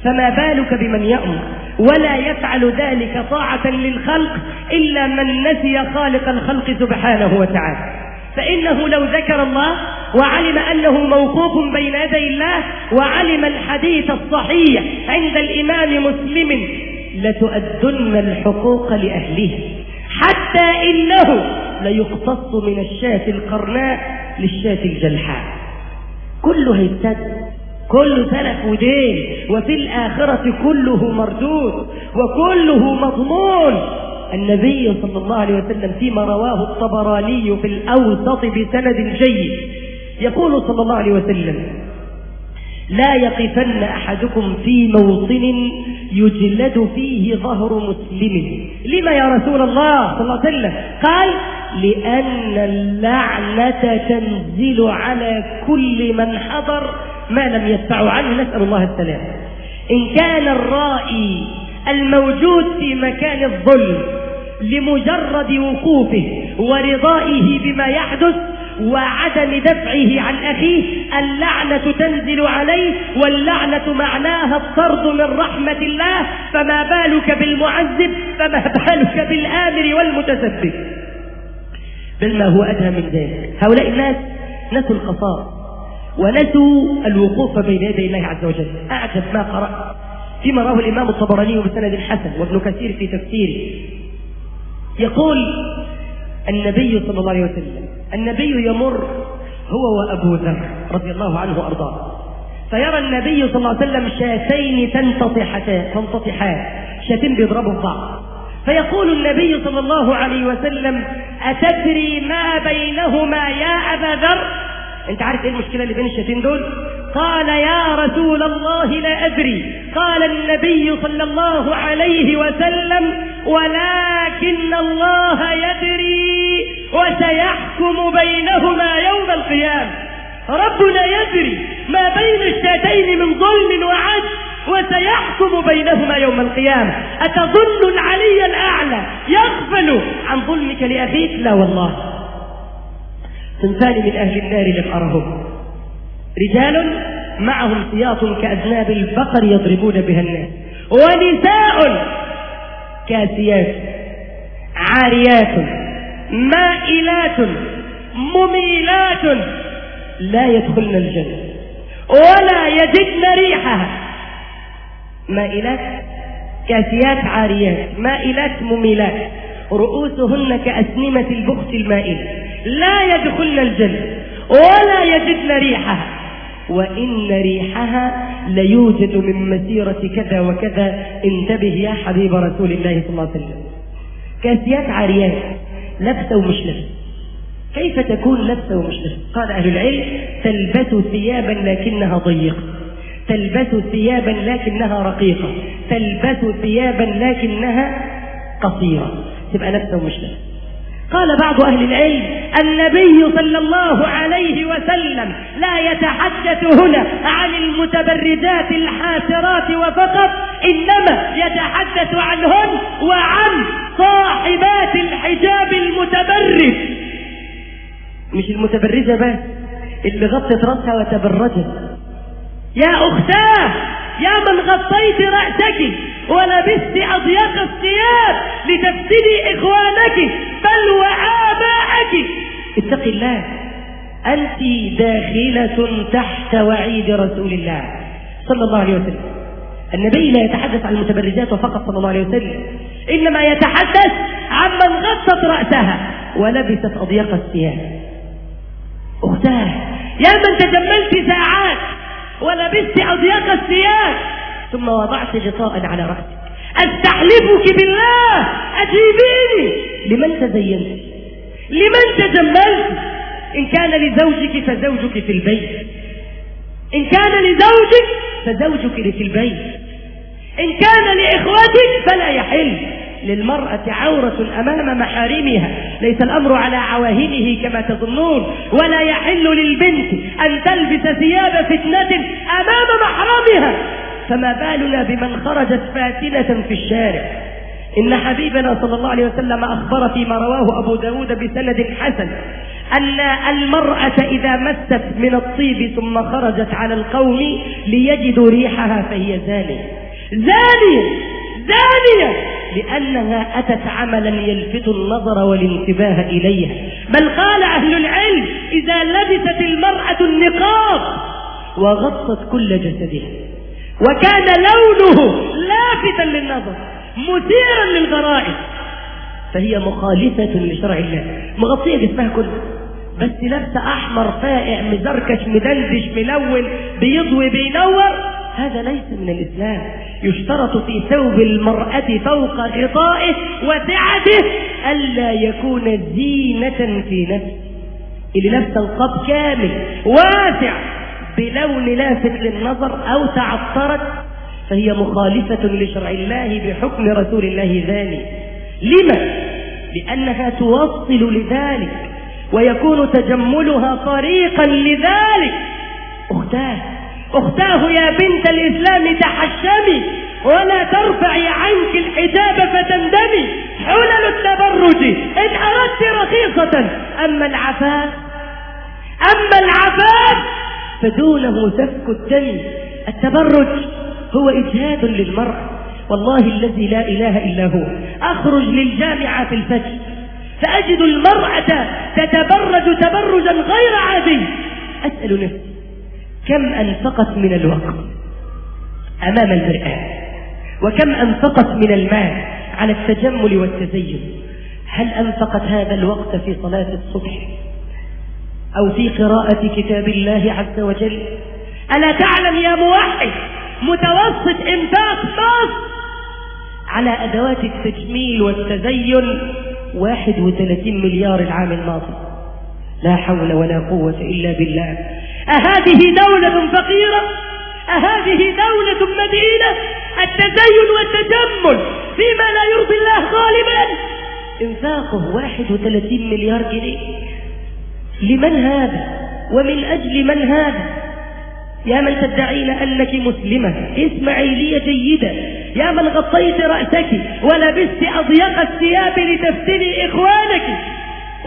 [SPEAKER 3] فما بالك بمن يأمر؟ ولا يفعل ذلك طاعة للخلق إلا من نسي خالق الخلق سبحانه وتعالى. فإنه لو ذكر الله وعلم أنه موقوف بين يدي الله وعلم الحديث الصحيح عند الإمام مسلم لتؤدن الحقوق لأهلها حتى إنه ليقتص من الشاة القرناء للشاة الجلحاء. كله هيستد كله سلف ودين وفي الآخرة كله مردود وكله مضمون. النبي صلى الله عليه وسلم فيما رواه الطبراني في الأوسط بسند جيد. يقول صلى الله عليه وسلم لا يقفن أحدكم في موطن يجلد فيه ظهر مسلم. لما يا رسول الله صلى الله عليه وسلم؟ قال لأن اللعنة تنزل على كل من حضر ما لم يدفع عنه نسأل الله السلام إن كان الرائي الموجود في مكان الظلم لمجرد وقوفه ورضائه بما يحدث وعدم دفعه عن أخيه اللعنة تنزل عليه واللعنة معناها الطرد من رحمة الله فما بالك بالمعذب فما بالك بالآمر والمتسبب؟ بل ما هو أدهى من ذلك. هؤلاء الناس نسوا القصار ونسوا الوقوف بين يدي الله عز وجل. أعجب ما قرأت. فيما رواه الإمام الطبراني بسند حسن وابن كثير في تفسيره. يقول النبي صلى الله عليه وسلم النبي يمر هو وأبو ذر رضي الله عنه وأرضاه. فيرى النبي صلى الله عليه وسلم شاتين تنتطحان شاتين بيضربوا في بعض. فيقول النبي صلى الله عليه وسلم أتدري ما بينهما يا أبا ذر؟ انت عارف إيه المشكلة اللي بين الشاتين دول؟ قال يا رسول الله لا أدري. قال النبي صلى الله عليه وسلم ولكن الله يدري وسيحكم بينهما يوم القيامة. ربنا يدري ما بين الشاتين من ظلم وعدل وسيحكم بينهما يوم القيامة. أتظن العلي الأعلى يغفل عن ظلمك لأخيك؟ لا والله. صنفان من أهل النار لم أرهم رجال معهم سياط كأذناب البقر يضربون بها الناس. ونساء كاسيات عاريات مائلات مميلات لا يدخلن الجنة. ولا يجدن ريحها. مائلات كاسيات عاريات مائلات مميلات. رؤوسهن كأسنمة البخت المائل لا يدخلن الجنة ولا يجدن ريحها. وإن ريحها ليوجد من مسيرة كذا وكذا. انتبه يا حبيب رسول الله صلى الله عليه وسلم. كاسيات عاريات لبسة ومش لبسة كيف تكون لبسة ومش لبسة قال أهل العلم تلبس ثيابا لكنها ضيقة. تلبس ثيابا لكنها رقيقة. تلبس ثيابا لكنها قصيرة. تبقى لبسة ومش لبسة قال بعض أهل العلم النبي صلى الله عليه وسلم لا يتحدث هنا عن المتبرجات الحاسرات وفقط إنما يتحدث عنهن وعن صاحبات الحجاب المتبرج مش المتبرجة بس اللي غطت رأسها وتبرجت. يا أختاه يا من غطيت رأسك. ولبست أضيق الثياب لتفسدي إخوانك بل وآباءك. اتق الله أنت داخلة تحت وعيد رسول الله صلى الله عليه وسلم. النبي لا يتحدث عن المتبرجات فقط صلى الله عليه وسلم إنما يتحدث عن من غطت رأسها ولبست أضيق الثياب. أختاه يا من تجملت ساعات ولبست أضيق الثياب ثم وضعت غطاء على رأسك. أستحلفك بالله؟ أجيبيني. لمن تزينت؟ لمن تجملت؟ إن كان لزوجك فزوجك في البيت. إن كان لزوجك فزوجك في البيت. إن كان لإخوتك فلا يحل. للمرأة عورة أمام محارمها. ليس الأمر على عواهنه كما تظنون. ولا يحل للبنت أن تلبس ثياب فتنة أمام محرمها. فما بالنا بمن خرجت فاتنة في الشارع. إن حبيبنا صلى الله عليه وسلم أخبر فيما رواه أبو داود بسند حسن أن المرأة إذا مست من الطيب ثم خرجت على القوم ليجدوا ريحها فهي زانية. زانية! زانية! لأنها أتت عملا يلفت النظر والانتباه إليها. بل قال أهل العلم إذا لبست المرأة النقاب وغطت كل جسدها. وكان لونه لافتا للنظر مثيرا للغرائز فهي مخالفة لشرع الله. مغطية جسمها كله. بس لابسة أحمر فائع مزركش مدندش ملون بيضوي بينور هذا ليس من الإسلام. يشترط في ثوب المرأة فوق غطائه وسعته ألا يكون زينة في نفسه. اللي لابسه القاب كامل واسع. بلون لافت للنظر أو تعطرت فهي مخالفة لشرع الله بحكم رسول الله ذلك. لما؟ لأنها توصل لذلك ويكون تجملها طريقا لذلك. أختاه أختاه يا بنت الإسلام تحشمي ولا ترفعي عنك الحجاب فتندمي. حلل التبرج إن أردت رخيصة. أما العفاف أما العفاف فدونه سفك الدم التبرج هو إجهاد للمرأة. والله الذي لا إله إلا هو. أخرج للجامعة في الفجر. فأجد المرأة تتبرج تبرجا غير عادي. أسأل نفسي كم أنفقت من الوقت أمام المرآة؟ وكم أنفقت من المال على التجمل والتزين؟ هل أنفقت هذا الوقت في صلاة الصبح؟ أو في قراءة كتاب الله عز وجل. ألا تعلم يا موحد متوسط إنفاق مصر على أدوات التجميل والتزين؟ 31 مليار العام الماضي. لا حول ولا قوة إلا بالله. أهذه دولة فقيرة؟ أهذه دولة مدينة؟ التزين والتجمل فيما لا يرضي الله غالبا إنفاقه 31 مليار جنيه. لمن هذا؟ ومن أجل من هذا؟ يا من تدعين أنك مسلمة اسمعي لي جيدا. يا من غطيت رأسك ولبست أضيق الثياب لتفتني إخوانك.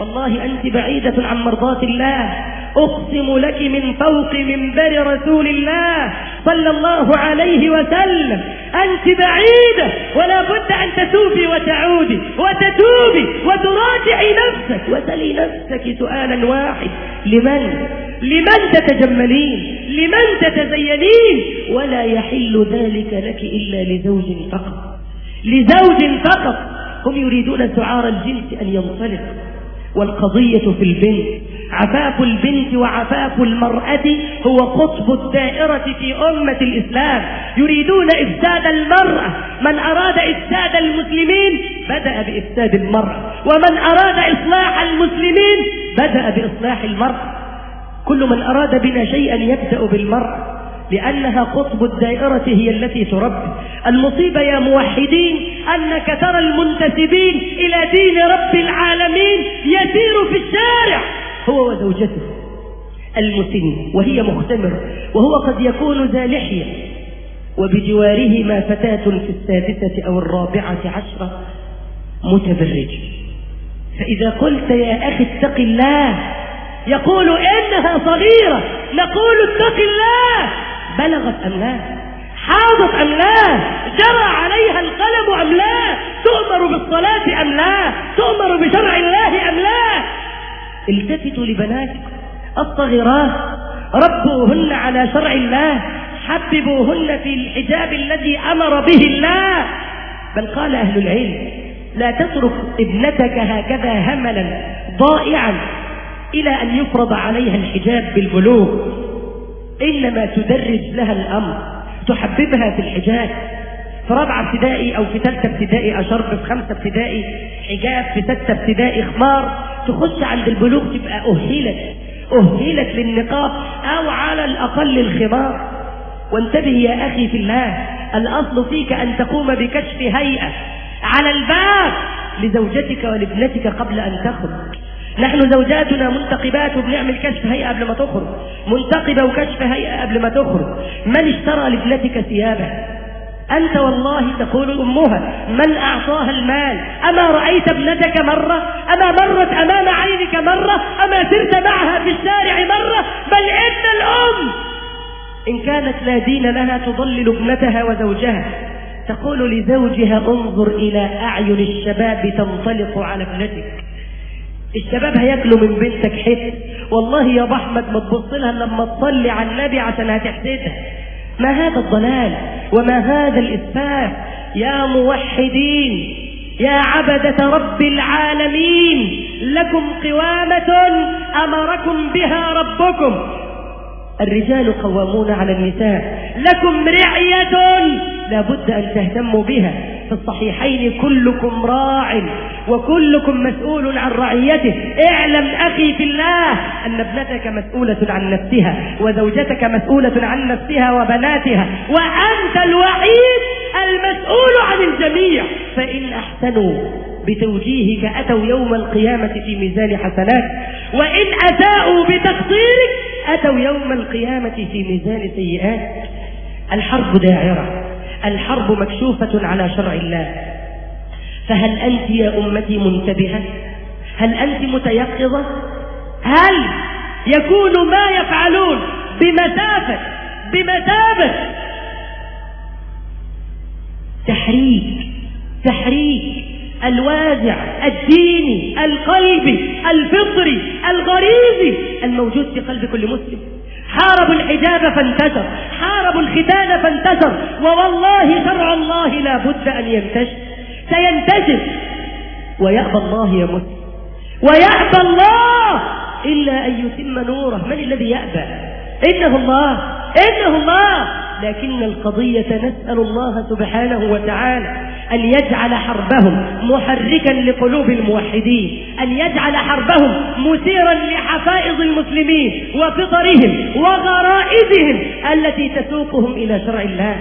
[SPEAKER 3] والله أنت بعيدة عن مرضاة الله. أقسم لك من فوق منبر رسول الله صلى الله عليه وسلم. أنت بعيدة ولا بد أن تتوبي وتعودي وتتوبي وتراجعي نفسك. وسلي نفسك سؤالا واحد. لمن؟ لمن تتجملين؟ لمن تتزينين؟ ولا يحل ذلك لك إلا لزوج فقط. لزوج فقط. هم يريدون سعار الجنس أن ينطلق. والقضية في البنت. عفاف البنت وعفاف المرأة هو قطب الدائرة في أمة الإسلام. يريدون إفساد المرأة. من أراد إفساد المسلمين بدأ بإفساد المرأة. ومن أراد إصلاح المسلمين بدأ بإصلاح المرأة. كل من أراد بنا شيئا يبدأ بالمرأة. لأنها قطب الدائرة هي التي تربي. المصيبة يا موحدين أنك ترى المنتسبين إلى دين رب العالمين يسير في الشارع. هو وزوجته المسن وهي مختمرة وهو قد يكون ذا لحية. وبجوارهما فتاة في السادسة أو الرابعة عشرة متبرج. فإذا قلت يا أخي اتق الله يقول إنها صغيرة نقول اتق الله. بلغت أم لا؟ حاضت أم لا؟ جرى عليها القلم أم لا؟ تؤمر بالصلاة أم لا؟ تؤمر بشرع الله أم لا؟ التفتوا لبناتكم الصغيرات ربوهن على شرع الله حببوهن في الحجاب الذي أمر به الله. بل قال أهل العلم لا تترك ابنتك هكذا هملا ضائعا إلى أن يفرض عليها الحجاب بالبلوغ. إنما تدرج لها الأمر تحببها في الحجاب في رابعة ابتدائي أو في ثالثة ابتدائي أشرب في خمسة ابتدائي حجاب في ستة ابتدائي خمار تخش عند البلوغ تبقى أهلت أهلت للنقاب أو على الأقل الخمار. وانتبه يا أخي في الله الأصل فيك أن تقوم بكشف هيئة على الباب لزوجتك ولابنتك قبل أن تخرج. نحن زوجاتنا منتقبات وبنعمل كشف هيئة قبل ما تخرج. منتقبة وكشف هيئة قبل ما تخرج. من اشترى لابنتك ثيابها أنت والله تقول أمها. من أعطاها المال؟ أما رأيت ابنتك مرة؟ أما مرت أمام عينك مرة؟ أما سرت معها في الشارع مرة؟ بل إن الأم! إن كانت لا دين لها تضلل ابنتها وزوجها. تقول لزوجها انظر إلى أعين الشباب تنطلق على ابنتك. الشباب هياكلوا من بنتك حتة. والله يا ابو احمد ما تبص لها لما تصلي على النبي عشان هتحسدها. ما هذا الضلال وما هذا الإسفاف؟ يا موحدين يا عبدة رب العالمين لكم قوامة أمركم بها ربكم. الرجال قوامون على النساء لكم رعية لابد أن تهتموا بها. في الصحيحين كلكم راع وكلكم مسؤول عن رعيته. اعلم أخي في الله أن ابنتك مسؤولة عن نفسها وزوجتك مسؤولة عن نفسها وبناتها وأنت الوحيد المسؤول عن الجميع. فإن أحسنوا بتوجيهك أتوا يوم القيامة في ميزان حسنات. وإن أساءوا بتقصيرك أتوا يوم القيامة في ميزان سيئات. الحرب داعرة. الحرب مكشوفة على شرع الله. فهل أنت يا أمتي منتبهة؟ هل أنت متيقظة؟ هل يكون ما يفعلون بمثابة بمثابة تحريك تحريك الوازع الديني القلبي الفطري الغريزي الموجود في قلب كل مسلم؟ حاربوا الحجاب فانتشر. حاربوا الختان فانتشر. ووالله شرع الله لا بد أن ينتشر. سينتشر. ويأبى الله مسلم ويأبى الله إلا أن يتم نوره. من الذي يأبى؟ إنه الله. إنه الله. لكن القضية نسأل الله سبحانه وتعالى أن يجعل حربهم محركا لقلوب الموحدين أن يجعل حربهم مثيرا لحفائظ المسلمين وفطرهم وغرائزهم التي تسوقهم إلى شرع الله.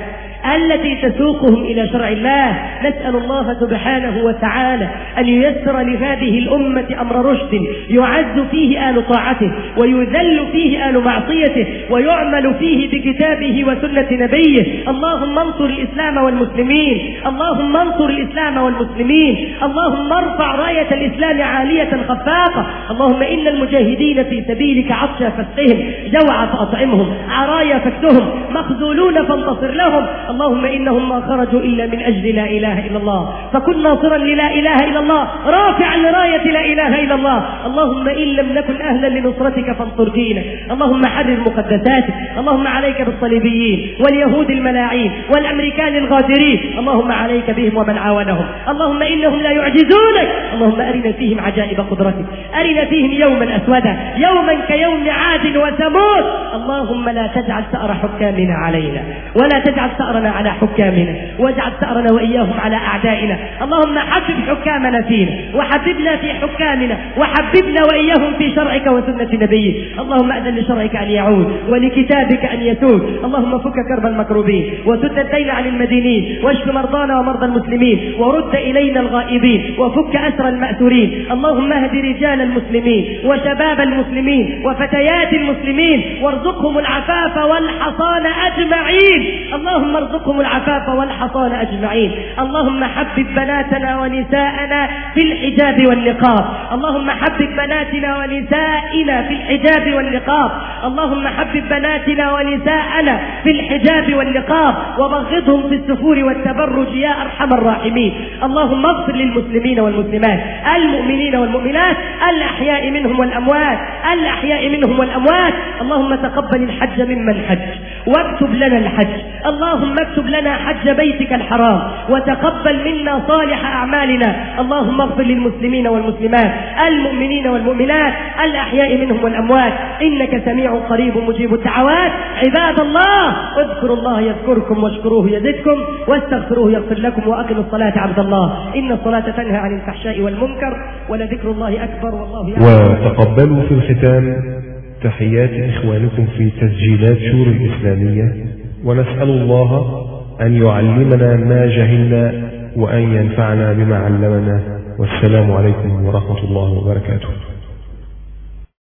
[SPEAKER 3] التي تسوقهم إلى شرع الله. نسأل الله سبحانه وتعالى أن ييسر لهذه الأمة أمر رشد يعز فيه آل طاعته ويذل فيه آل معصيته ويعمل فيه بكتابه وسنة نبيه. اللهم انصر الإسلام والمسلمين. اللهم انصر الإسلام والمسلمين. اللهم ارفع راية الإسلام عالية خفاقة. اللهم إن المجاهدين في سبيلك عطش فسقهم. جوع فأطعمهم. عرايا فكتهم مخذولون فانتصر لهم. اللهم إنهم ما خرجوا إلا من أجل لا إله إلا الله. فكن ناصرا للا إله إلا الله. رافعا لراية لا إله إلا الله. اللهم إن لم نكن أهلا لنصرتك فانصر دينك. اللهم حرر مقدساتك. اللهم عليك بالصليبيين واليهود الملاعين والأمريكان الغادرين. اللهم عليك بهم ومن عاونهم. اللهم إنهم لا يعجزونك. اللهم أرنا فيهم عجائب قدرتك. أرنا فيهم يوما أسودا. يوما كيوم عاد وثمود. اللهم لا تجعل ثأر حكامنا علينا. ولا تجعل ثأر ثأرنا على حكامنا واجعل ثأرنا وإياهم على أعدائنا. اللهم حبب حكامنا فينا وحببنا في حكامنا وحببنا وإياهم في شرعك وسنة نبيك. اللهم أذن لشرعك أن يعود ولكتابك أن يسود اللهم فك كرب المكروبين وسد الدين عن المدينين واشف مرضانا ومرضى المسلمين ورد إلينا الغائبين وفك أسر المأسورين اللهم اهد رجال المسلمين وشباب المسلمين وفتيات المسلمين وارزقهم العفاف والحصان أجمعين. اللهم ارزقهم العفاف والحصان أجمعين. اللهم حبب بناتنا ونساءنا في الحجاب والنقاب. اللهم حبب بناتنا ونسائنا في الحجاب والنقاب. اللهم حبب بناتنا ونساءنا في الحجاب والنقاب. وبغضهم في السفور والتبرج يا أرحم الراحمين. اللهم اغفر للمسلمين والمسلمات المؤمنين والمؤمنات الأحياء منهم والأموات الأحياء منهم والأموات. اللهم تقبل الحج ممن حج واكتب لنا الحج. اللهم اكتب لنا حج بيتك الحرام وتقبل منا صالح أعمالنا. اللهم اغفر للمسلمين والمسلمات المؤمنين والمؤمنات الأحياء منهم والأموات. إنك سميع قريب مجيب الدعوات. عباد الله اذكروا الله يذكركم واشكروه يزدكم واستغفروه يغفر لكم وأقموا الصلاة عبد الله. إن الصلاة تنهى عن الفحشاء والمنكر ولذكر الله أكبر والله يعلم.
[SPEAKER 6] وتقبلوا في الختام تحيات إخوانكم في تسجيلات شور الإسلامية. ونسأل الله أن يعلمنا ما جهلنا وأن ينفعنا بما علمنا. والسلام عليكم ورحمة الله وبركاته.